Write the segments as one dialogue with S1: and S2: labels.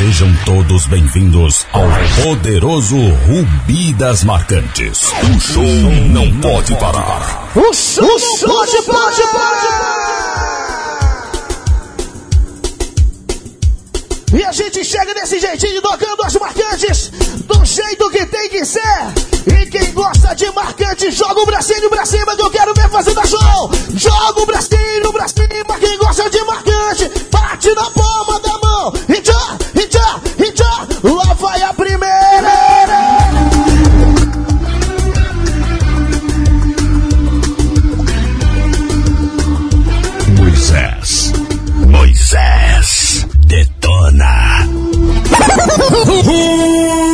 S1: Sejam todos bem-vindos ao poderoso Rubi das Marcantes. O show não pode parar.
S2: O show não pode, pode parar. E a gente chega desse jeitinho, tocando as marcantes, do jeito que tem que ser. E quem gosta de marcante, joga o bracinho pra cima que eu quero ver fazendo show. Joga o bracinho pra cima, quem gosta de marcante, bate na palma da mão. E já, lá vai a primeira.
S1: Moisés. Moisés. Detona.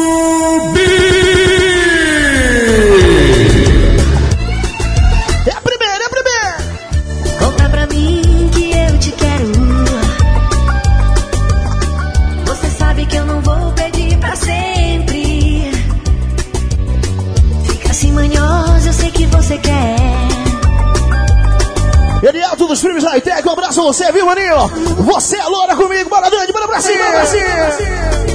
S2: abraço você, viu, maninho? Você é loura comigo, bora grande, bora pra cima, pra cima.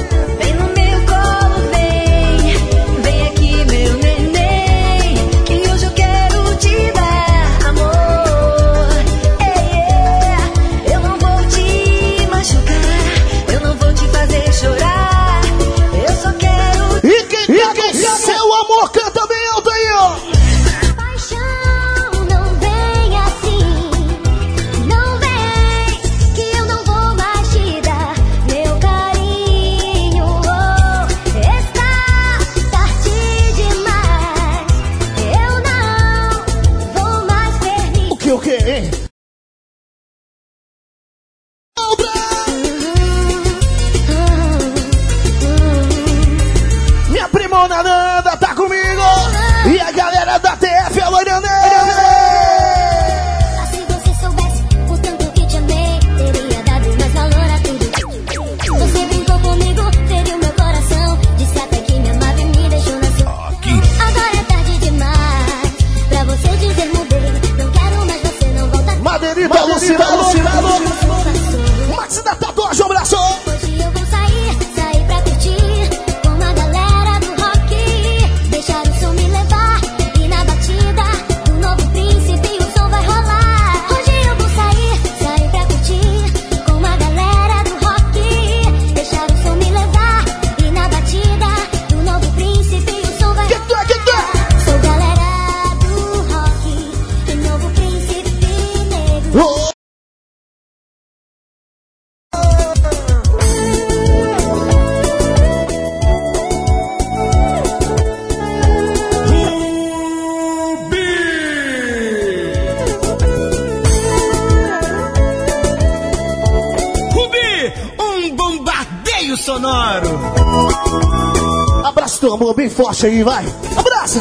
S3: Amor
S2: bem forte aí, vai. Abraça.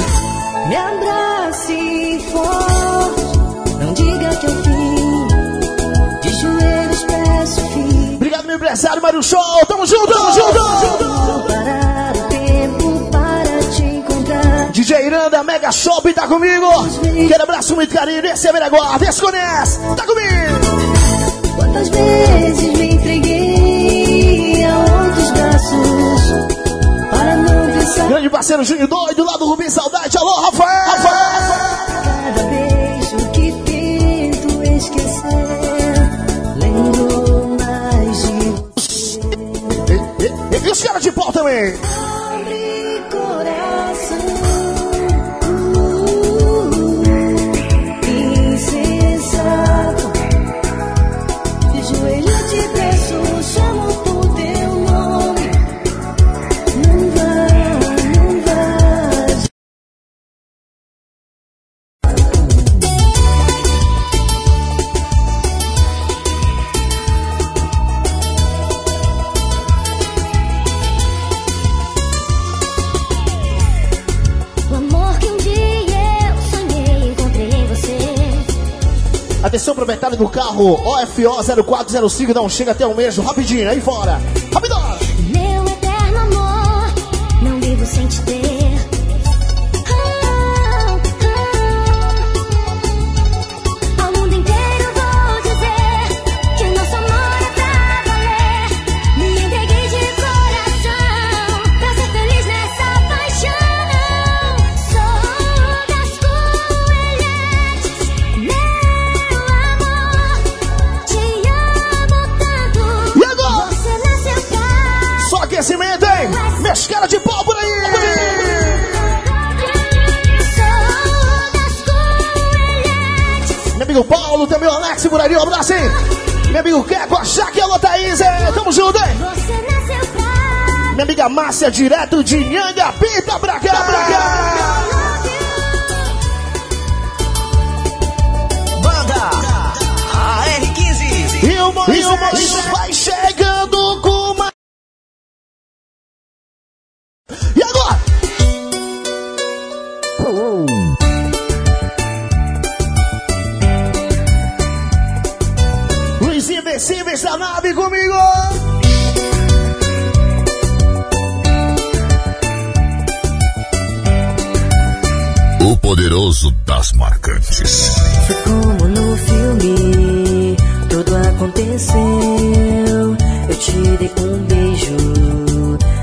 S3: Me abrace forte, não diga que eu fim. De joelhos peço fim.
S2: Obrigado, meu empresário Mário Show. Tamo junto, tamo junto, tamo junto.
S3: Parar o tempo para te encontrar.
S2: DJ Iranda, Mega Shop, tá comigo. Quero abraço muito carinho. Esse é Miraguá, desconhece. Tá comigo.
S3: Quantas vezes me entreguei a outros braços.
S2: Grande parceiro Júnior Doido, lá do Rubim Saudade. Alô, Rafael. Rafael.
S3: Cada beijo que tento esquecer, lembro mais de
S2: E, e- e os caras de pau também. Do carro OFO 0405. Não chega até um mês, rapidinho, aí fora.
S4: O por aí, um abraço, hein? Meu amigo Keco, a Jaque e a Thaís, hein? Tamo junto, hein? Minha amiga Márcia, direto de Nhanga, pinta pra cá, pra cá!
S5: Banda AR15.
S4: E o Moisés, e o Moisés da nave comigo!
S6: O poderoso das marcantes.
S3: Foi como no filme, tudo aconteceu. Eu te dei um beijo,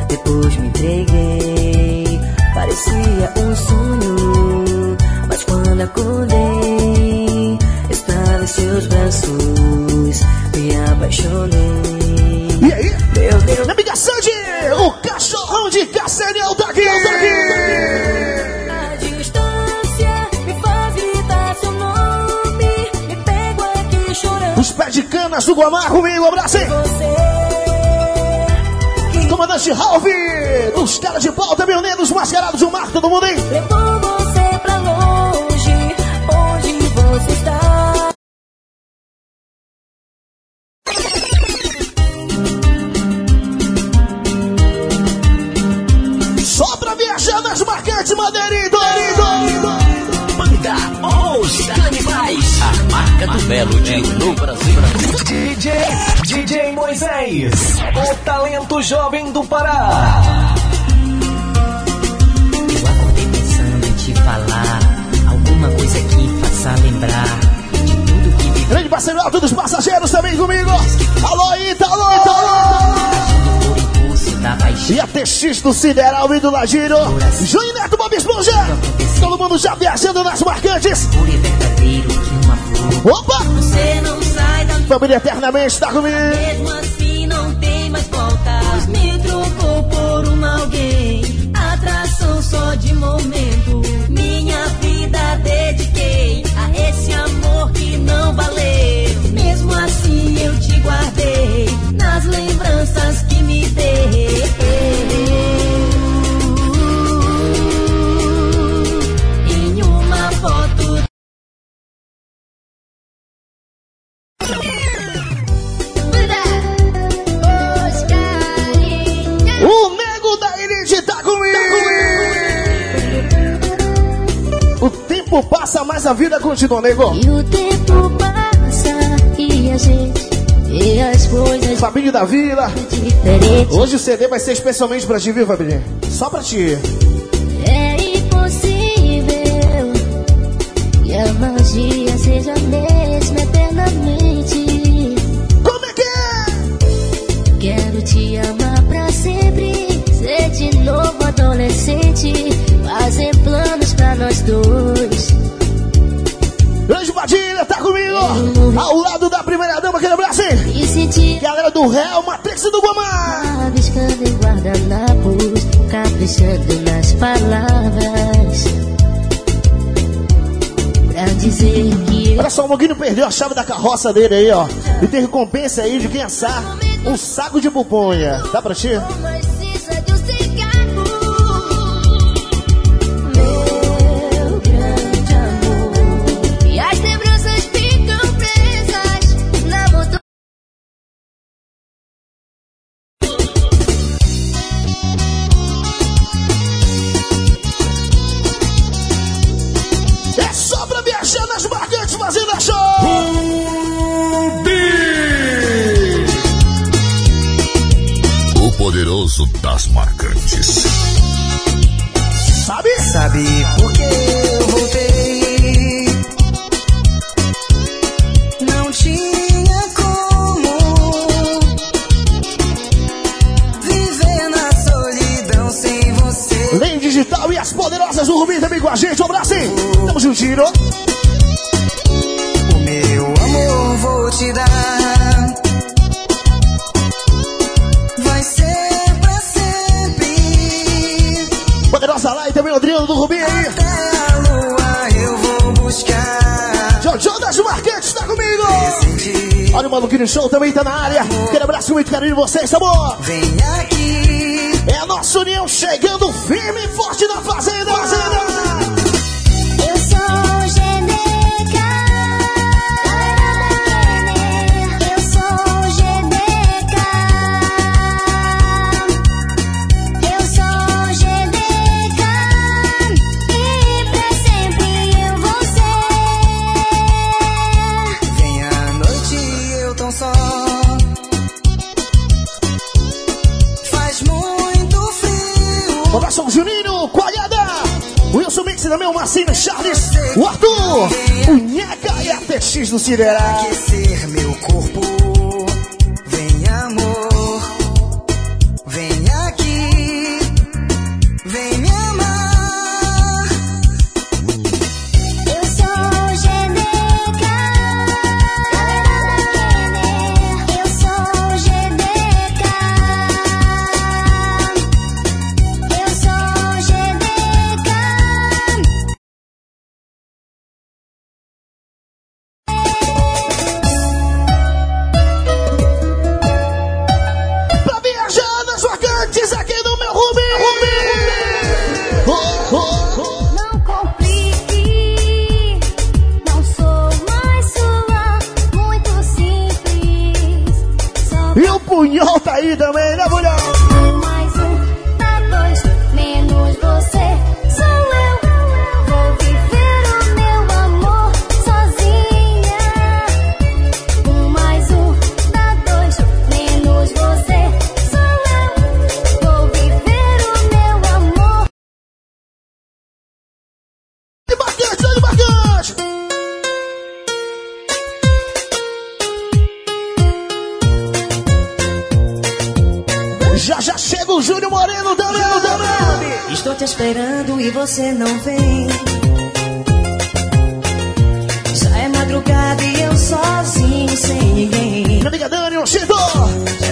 S3: depois me entreguei. Parecia um sonho, mas quando acordei,
S4: de Cassaniel tá aqui, tá aqui!
S3: a distância me faz gritar seu nome. Me pego aqui chorando.
S4: Os pés de canas do Guamar comigo, abraço, Comandante Ralph, dos caras de pau, também negros mascarados do mar, todo mundo,
S7: talento jovem do Pará.
S3: Eu acordei pensando em te falar alguma coisa que faça lembrar de tudo que vivi
S4: Grande parceiro alto dos passageiros também comigo! Alô,
S3: da paixão.
S4: E a TX do Sideral e do Lagiro, João Neto Bob Esponja! Todo mundo já viajando nas marcantes! Opa! Família eternamente tá comigo!
S8: Volta. Me trocou por um alguém, atração só de momento. Minha vida dediquei a esse amor que não valeu. Mesmo assim eu te guardei nas lembranças que me deu.
S4: Tempo passa, mas a vida continua, nego.
S9: E o tempo passa e a gente vê as coisas
S4: Família da Vila.
S9: diferentes.
S4: Hoje o CD vai ser especialmente pra ti, viu, Fabinho? Só pra ti.
S9: É impossível que a magia seja a mesma eternamente.
S4: Como é que é?
S9: Quero te amar
S4: do Real Matrix do
S9: rabiscando em guardanapos, caprichando nas palavras. Pra dizer que
S4: Olha só, o Moguinho perdeu a chave da carroça dele aí, ó. E tem recompensa aí de quem assar um saco de puponha. Dá pra ti?
S9: lá e
S4: também
S7: o
S4: Adriano do Rubinho aí.
S10: Até a lua eu vou buscar.
S4: Jojo das Marquetes tá comigo. Olha o Maluquinho Show também tá na área. Amor. Aquele abraço muito carinho de vocês, tá bom?
S10: Vem aqui.
S4: É a nossa união chegando firme e forte na Fazenda. Fazenda. Marcina, meu Marcina Charles, o Arthur, o Nheca e a PX do Sideral.
S11: não
S3: vem. Já é madrugada e eu sozinho, sem ninguém.
S4: Minha amiga Dani, chegou!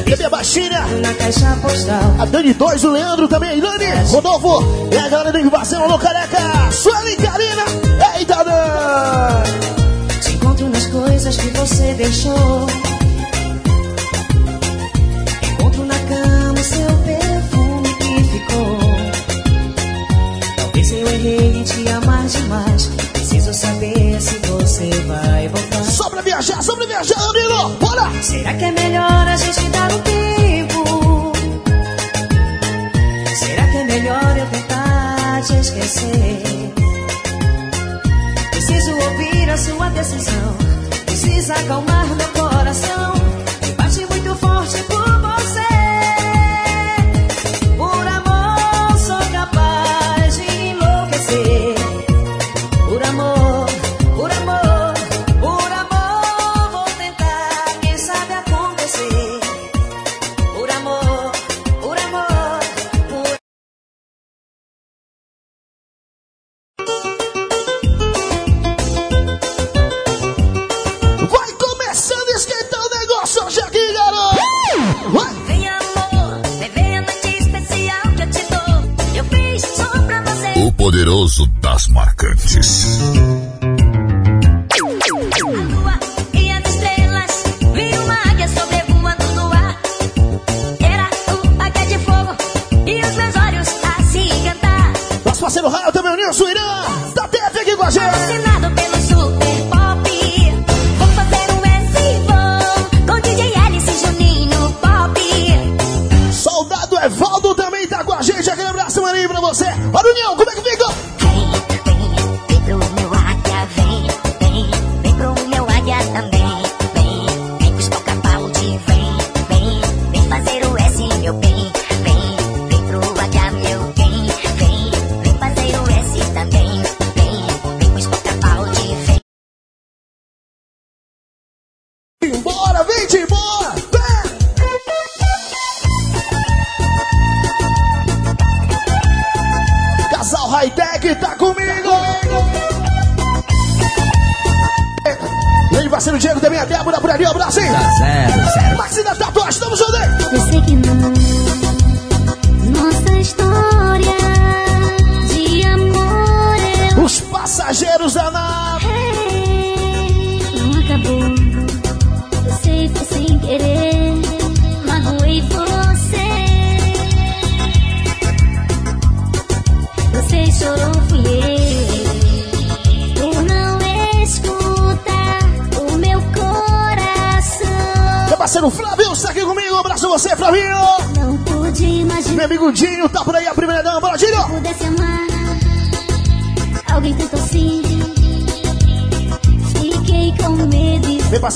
S4: E a minha baixinha.
S3: Na caixa postal.
S4: A Dani 2, o Leandro também, Dani. Rodolfo, e a galera do invasão, alô careca.
S3: Será que é melhor?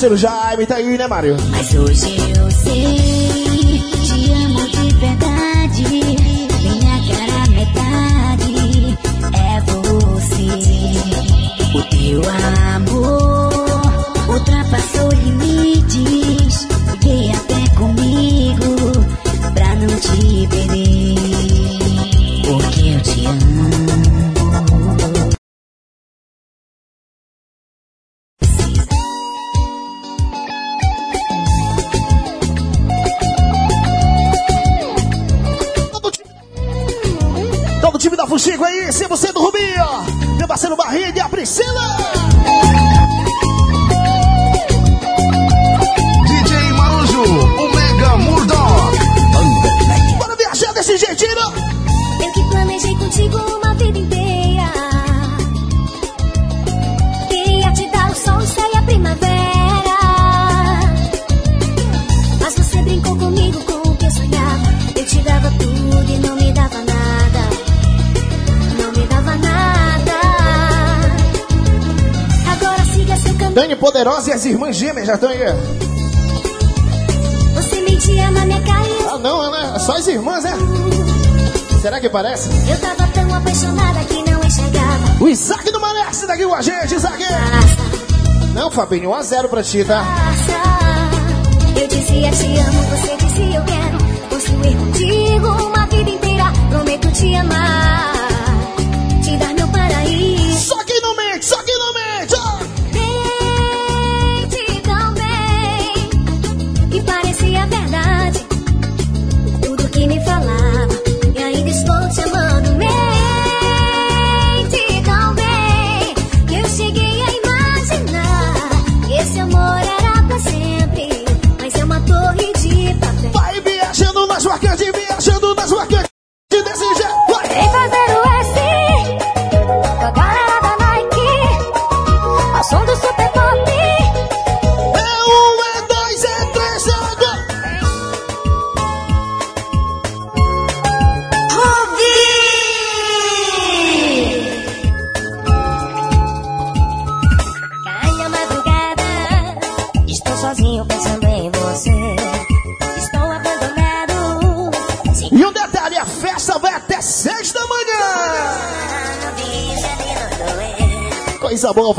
S4: parceiro
S2: Jaime tá aí, né, Mário?
S4: Mas hoje eu sei, te amo de verdade. Minha cara metade é você. O teu amor ultrapassou limites. Vem até comigo pra não te perder. Castanha? É? Você mentia na minha cara.
S2: Ah, não, ela é Só as irmãs, é? Será que parece?
S4: Eu tava tão apaixonada que não enxergava.
S2: O Isaac do Maré daqui com a gente, Isaac! Não, Fabinho, 1x0 pra ti, tá?
S4: Passa. Eu dizia te amo, você dizia eu quero. Construir contigo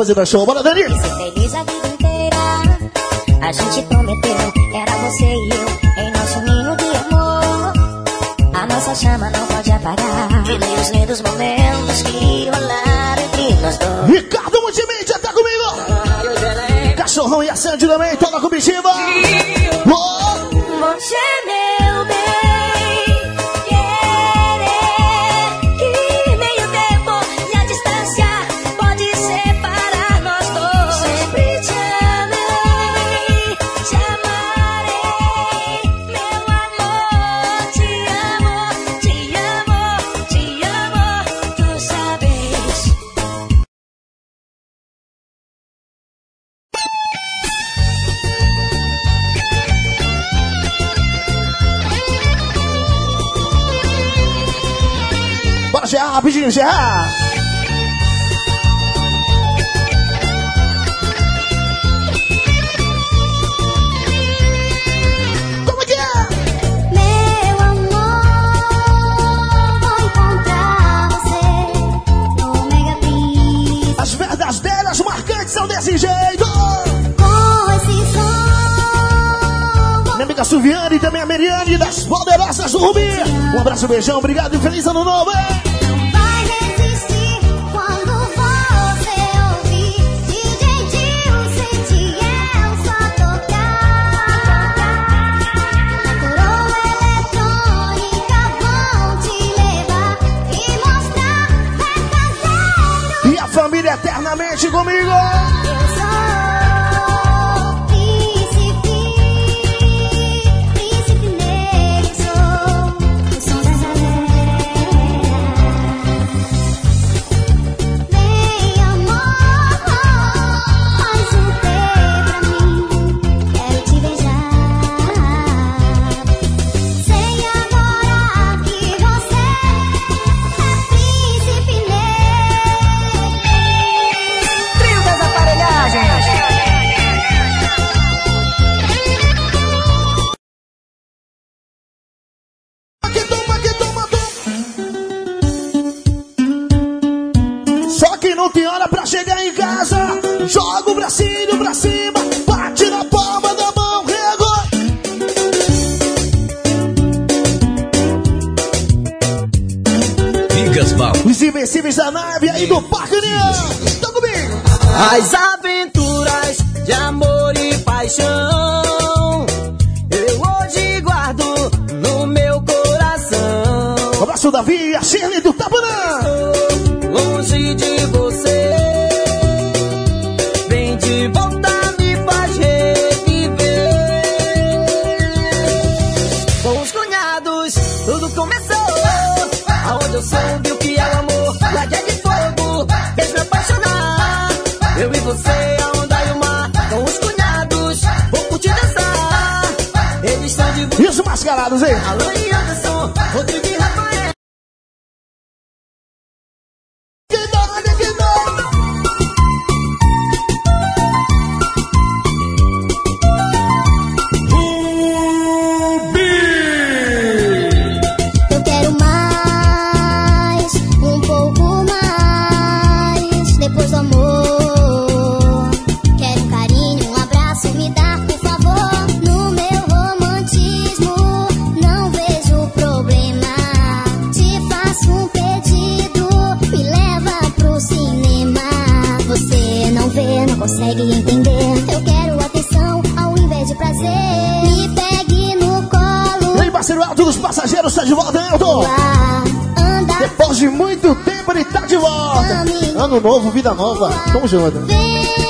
S4: fazendo a
S2: show. Bora, Dani!
S4: Feliz a vida inteira. A gente prometeu, era você e eu, em nosso ninho de amor. A nossa chama não pode apagar. Os lindos momentos que rolaram entre nós dois.
S2: Ricardo Multimídia, tá comigo? Cachorrão e a Sandy também,
S4: o
S2: comitiva! abraço, beijão, obrigado e feliz ano novo!
S12: Alô Anderson, Rodrigo
S2: Me pegue no colo.
S4: Vem, parceiro alto dos passageiros, tá de volta, Elton. Depois de muito tempo, ele tá de volta. Ano novo, vida nova. Tamo junto.
S2: vem,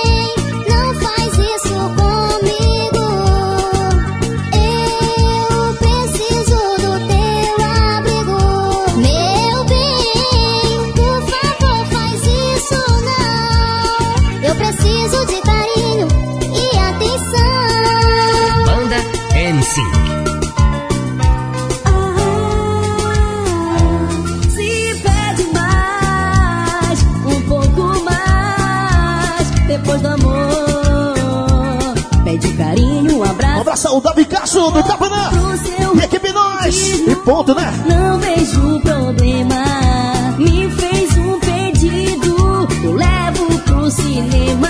S4: ao Davi Cacho do Tapanã.
S12: seu
S4: E equipe nós. E ponto, né?
S12: Não vejo problema. Me fez um pedido, eu levo pro cinema.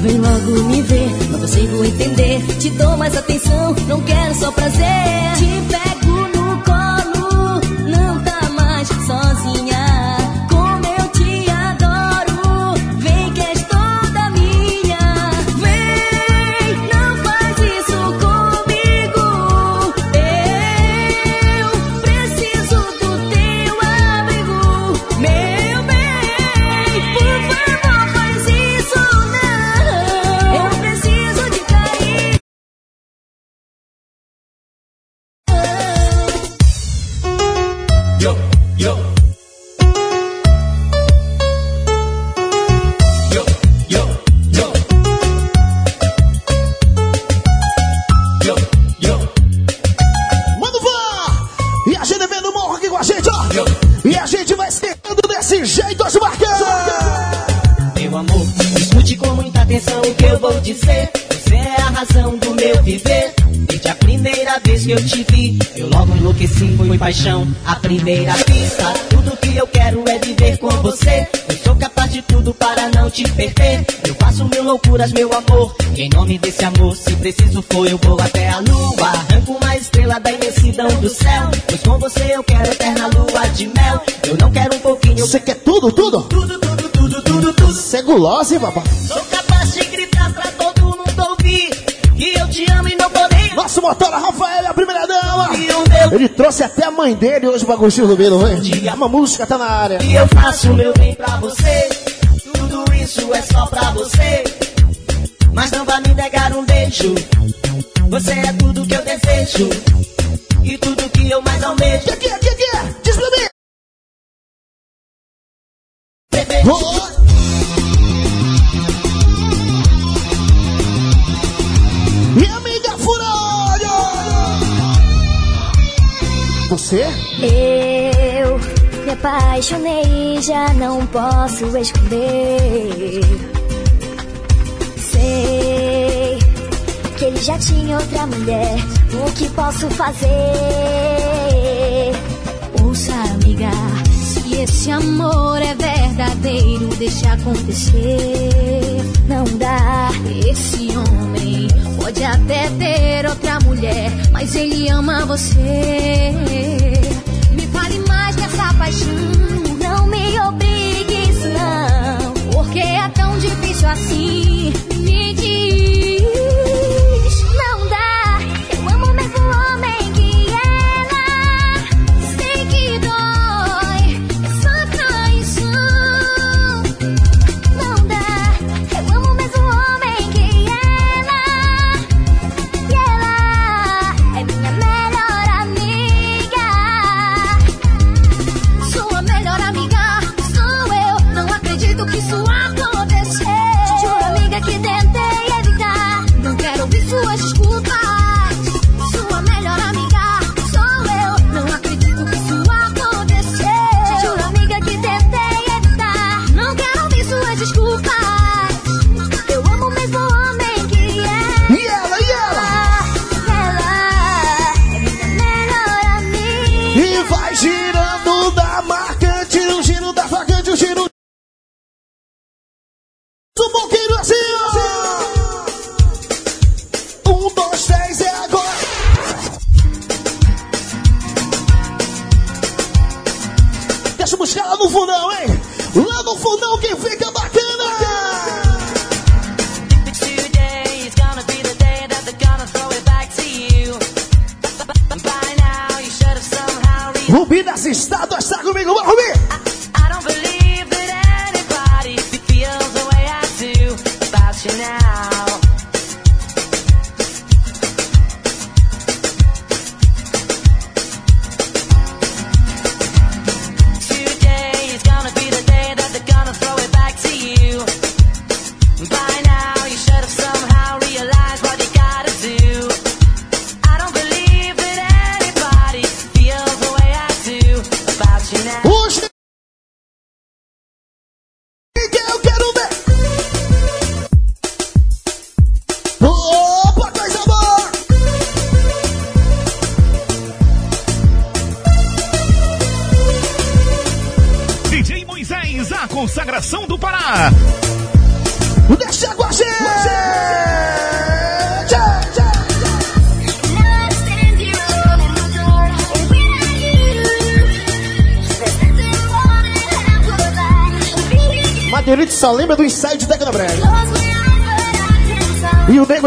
S12: Vem logo me ver, você vou entender. Te dou mais atenção, não quero só prazer. Te se preciso for, eu vou até a lua. Arranco uma estrela da imensidão do céu. Pois com você eu quero eterna lua de mel. Eu não quero um pouquinho,
S4: Você quer tudo, tudo?
S12: tudo, tudo, tudo, tudo, tudo.
S4: Você é gulosa, papai?
S12: Sou capaz de gritar pra todo mundo ouvir que eu te amo e não poder.
S4: Nosso motor, a Rafael, a primeira dama.
S12: O
S4: Ele trouxe até a mãe dele hoje pra curtir o Ribeiro, vem. Uma música tá na área.
S12: e eu faço meu bem pra você. Tudo isso é só pra você. Mas não vai me negar um beijo. Você é tudo que eu desejo. E tudo que eu mais almejo.
S4: Que que é? Diz pra mim. Minha amiga Furolho! Você?
S2: Eu me apaixonei, já não posso esconder sei que ele já tinha outra mulher. O que posso fazer? Ouça, amiga, se esse amor é verdadeiro,
S3: deixa acontecer. Não dá. Esse homem pode até ter outra mulher, mas ele ama você. Me fale mais dessa paixão, não me obrigue, não. Porque é tão difícil assim.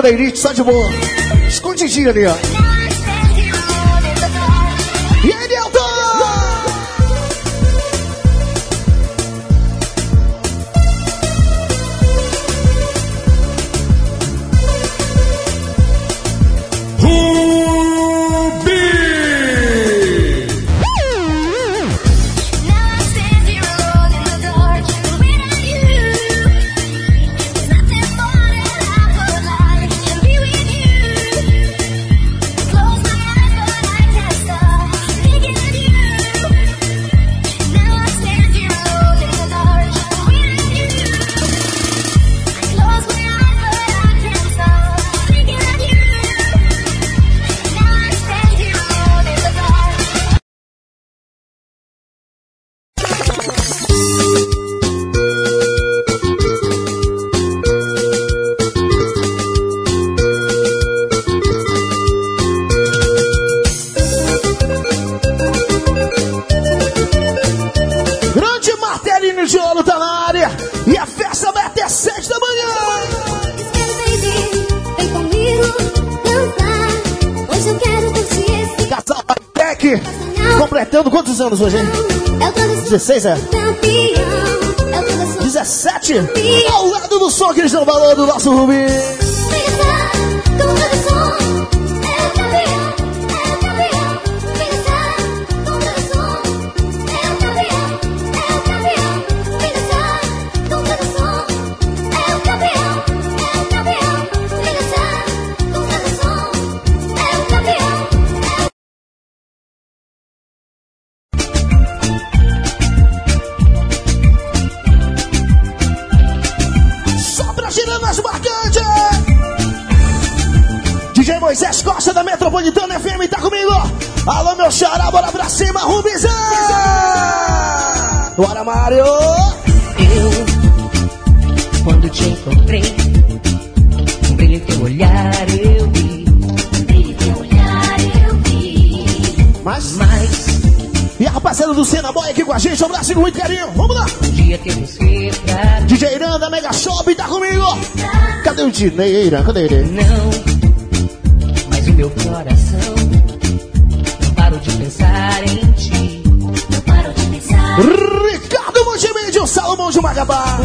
S3: playlist só
S4: de boa. Escondidinho ali, ó. anos hoje, hein? 16 é? 17! Ao lado do som que eles estão falando, nosso Rubinho! Metropolitana FM, tá comigo? Alô, meu xará, bora pra cima, Rubizão! Bora, Mário!
S13: Eu,
S14: quando te encontrei, um brilho teu olhar eu vi.
S11: Um brilho teu olhar eu vi.
S4: Mas. E a rapaziada do Senna Boy aqui com a gente, um abraço com muito carinho, vamos lá!
S14: Um dia que você pra...
S4: DJ Iranda, Mega Shop, tá comigo? Cadê o Dineira? Cadê ele?
S14: Não meu coração não paro de pensar em ti.
S11: Não paro de pensar.
S4: Ricardo Multimídia, o Salomão de Magabá.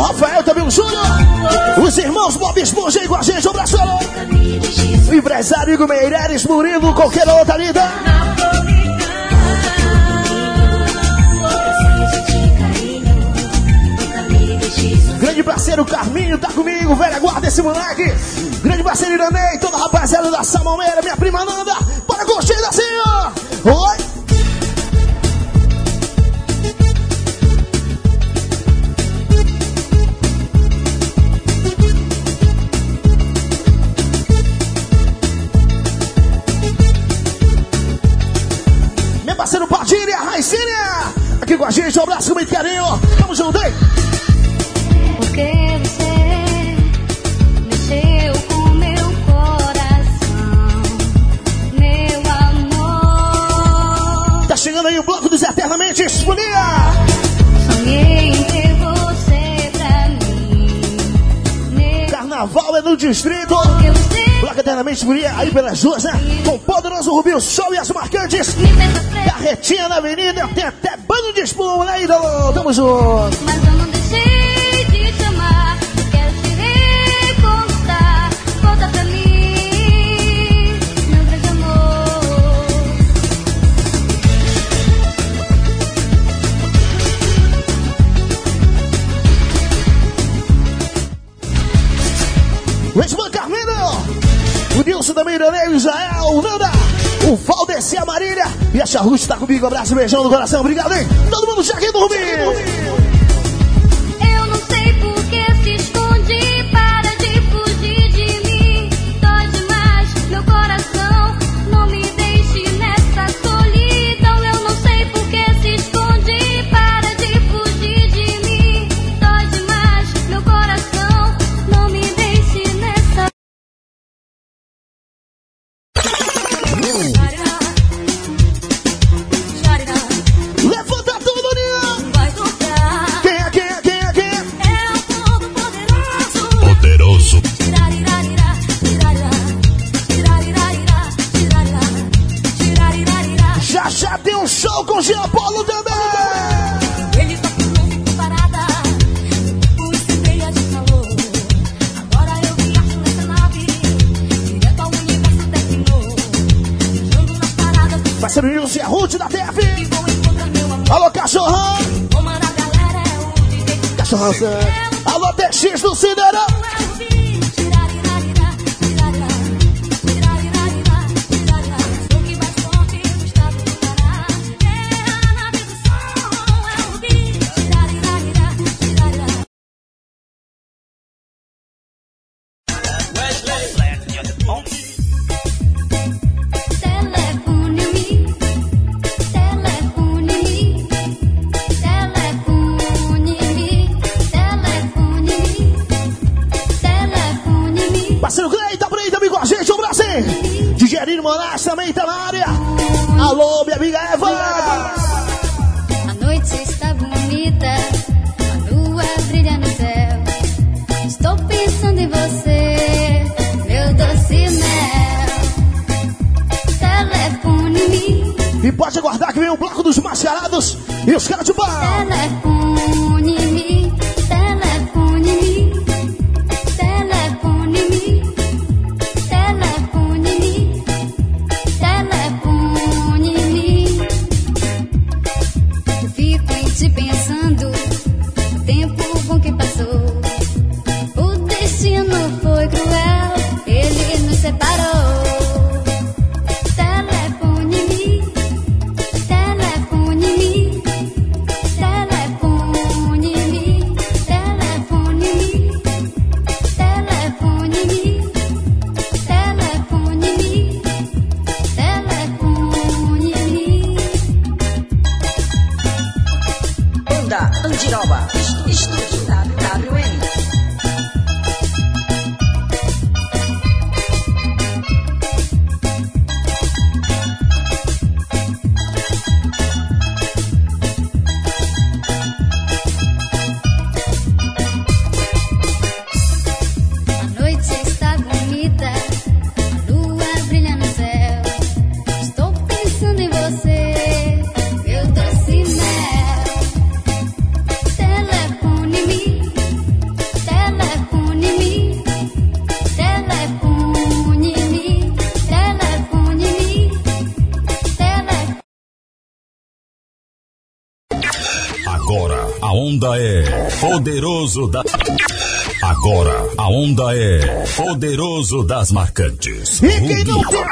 S4: Rafael, também o Júnior. Os irmãos Bob Esponja aí com a gente, um abraço. O empresário Igor Meireles, Murilo, qualquer outra
S11: Jesus.
S4: Grande parceiro Carminho tá comigo, velha guarda esse moleque. Grande parceiro Iranei, toda rapaziada da Salmomeira, minha prima Nanda. Bora curtir assim, ó. Oi. A gente, um abraço com muito carinho. Tamo junto, hein?
S11: Porque você mexeu com meu coração, meu amor.
S4: Tá chegando aí o bloco dos Eternamente Folia!
S11: Sonhei em ter você pra mim.
S4: Carnaval é no distrito. Bloco Eternamente Folia aí pelas ruas, né? Com o poderoso Rubinho Show e as marcantes. Carretinha na avenida, tem até espuma, né, ídolo? Tamo junto.
S11: mas eu não deixei de te amar. Quero te reconquistar. Volta pra mim, meu grande amor.
S4: Edman Carmino. O Nilson também, Iranei, o Israel, Nanda. O Valdeci, a Marília. E a Charrute tá comigo. Abraço beijão no coração. Obrigado, hein? Todo mundo já quer dormir.
S11: Tiroba. Poderoso
S4: da.
S1: Agora, a onda é Poderoso das Marcantes.
S4: E quem não tem.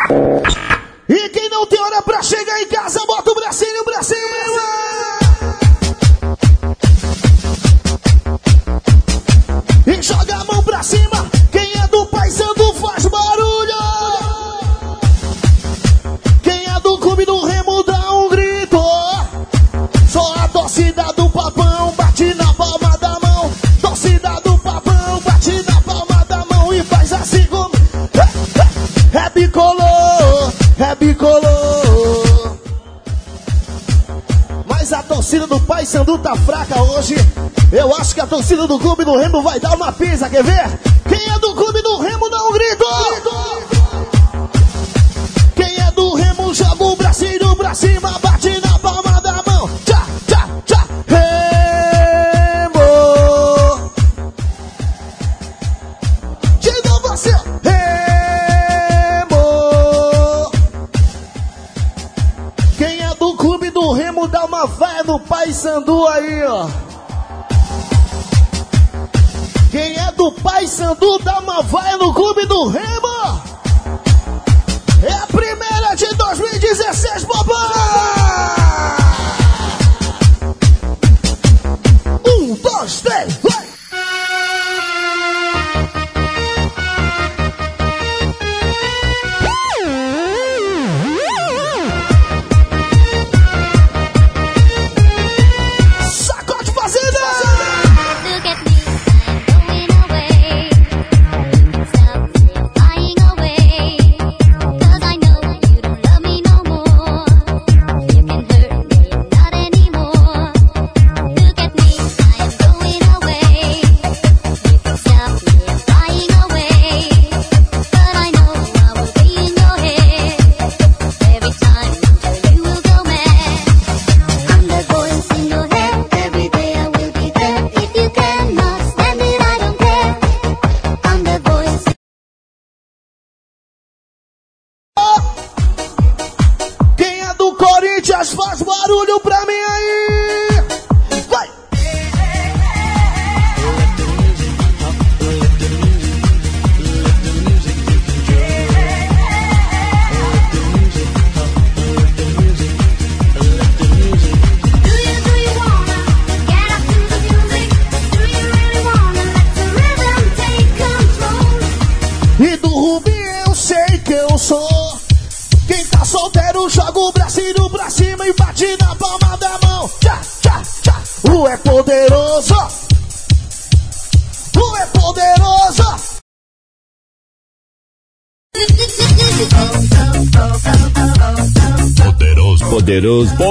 S4: E quem não tem hora pra chegar em casa, bota o bracinho, o bracinho, o bracinho. tá fraca hoje. Eu acho que a torcida do clube do Remo vai dar uma pisa, quer ver? Duda Mavai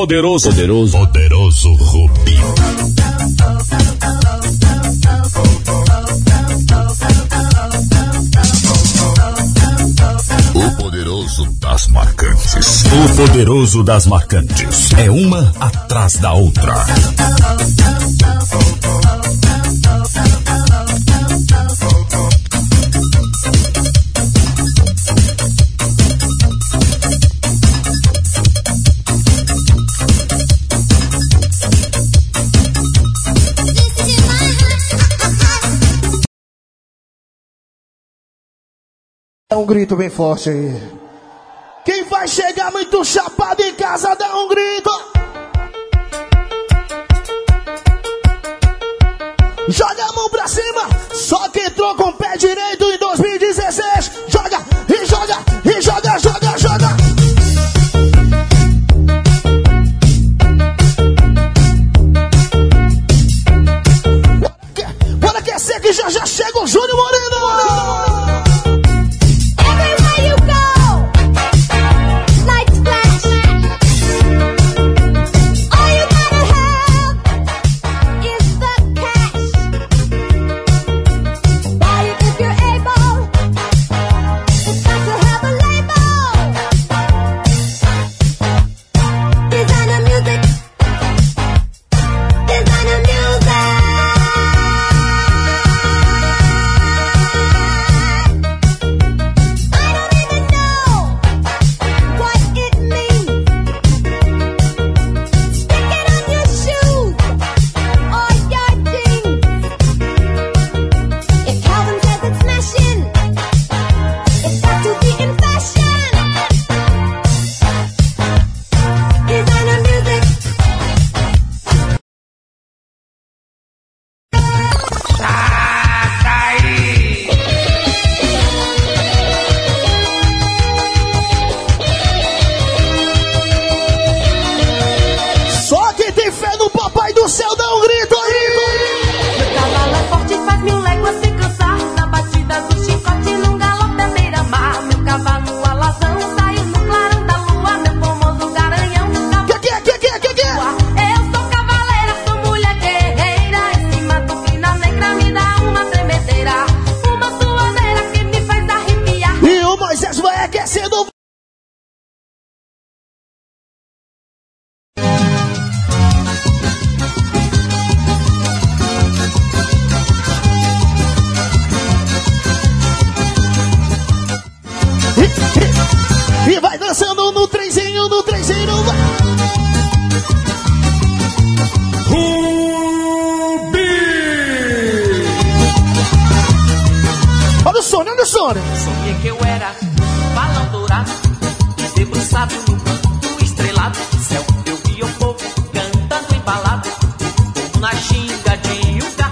S4: poderoso. Poderoso.
S1: Poderoso Rubi. O poderoso das marcantes. O poderoso das marcantes. É uma atrás da outra.
S4: Dá um grito bem forte aí. Quem vai chegar muito chapado em casa, dá um grito. Joga a mão pra cima. Só que entrou com o pé direito em 2016. Joga e joga e joga, joga.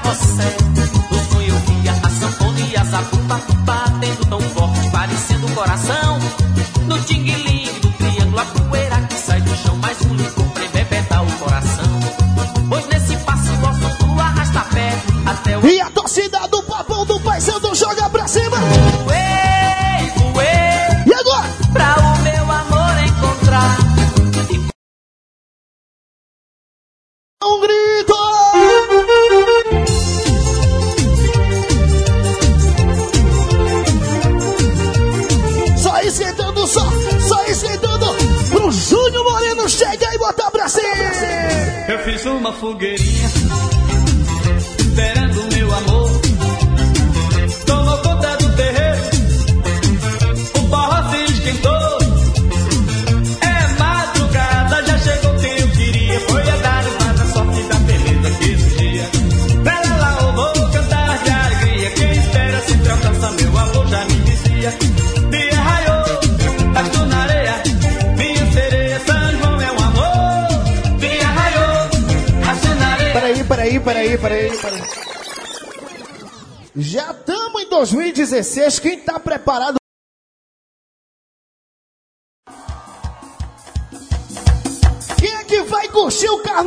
S15: De um carrossel. No sonho eu via a sanfona e a zabumba batendo tão forte, parecendo um coração.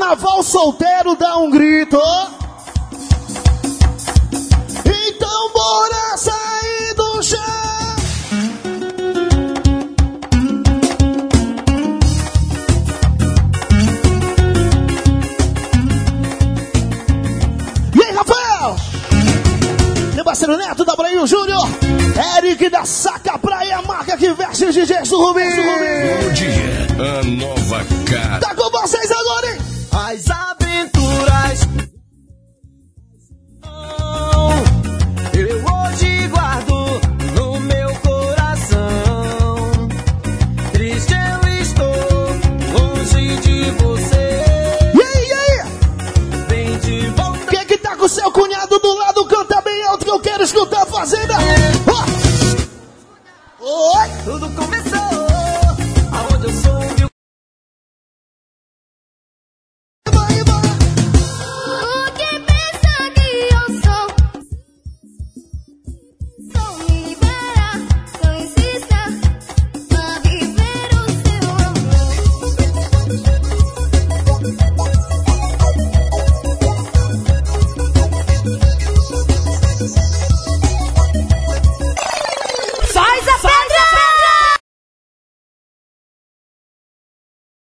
S4: Carnaval solteiro? Dá um grito. Então bora sair do chão. E aí, Rafael? Meu parceiro Neto da Brasil Júnior. Eric da Saca Praia, marca que veste os DJs do Rubinho.
S1: Bom dia, a nova cara.
S4: Tá com vocês agora, hein?
S10: As aventuras. Eu hoje guardo no meu coração. Triste eu estou, longe de você.
S4: E aí, e aí?
S10: Vem de volta.
S4: Quem é que tá com seu cunhado do lado? Canta bem alto que eu quero escutar a fazenda. Oi! Tudo começou.